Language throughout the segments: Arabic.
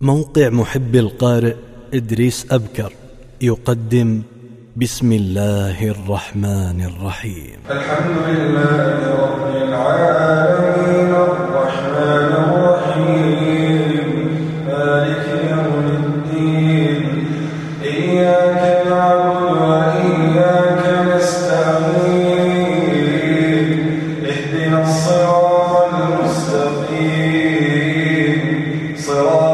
موقع محب القارئ إدريس أبكر يقدم بسم الله الرحمن الرحيم. الحمد لله رب العالمين الرحمن الرحيم. مالك يوم الدين. إياك نعبد وإياك نستعين. اهدنا الصراط المستقيم. صراط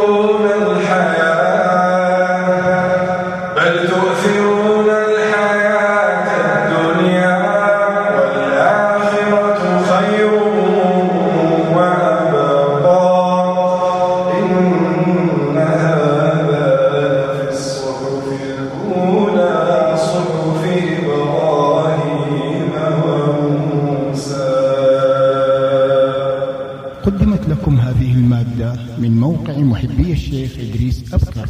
لكم هذه المادة من موقع محبي الشيخ إدريس أبكر.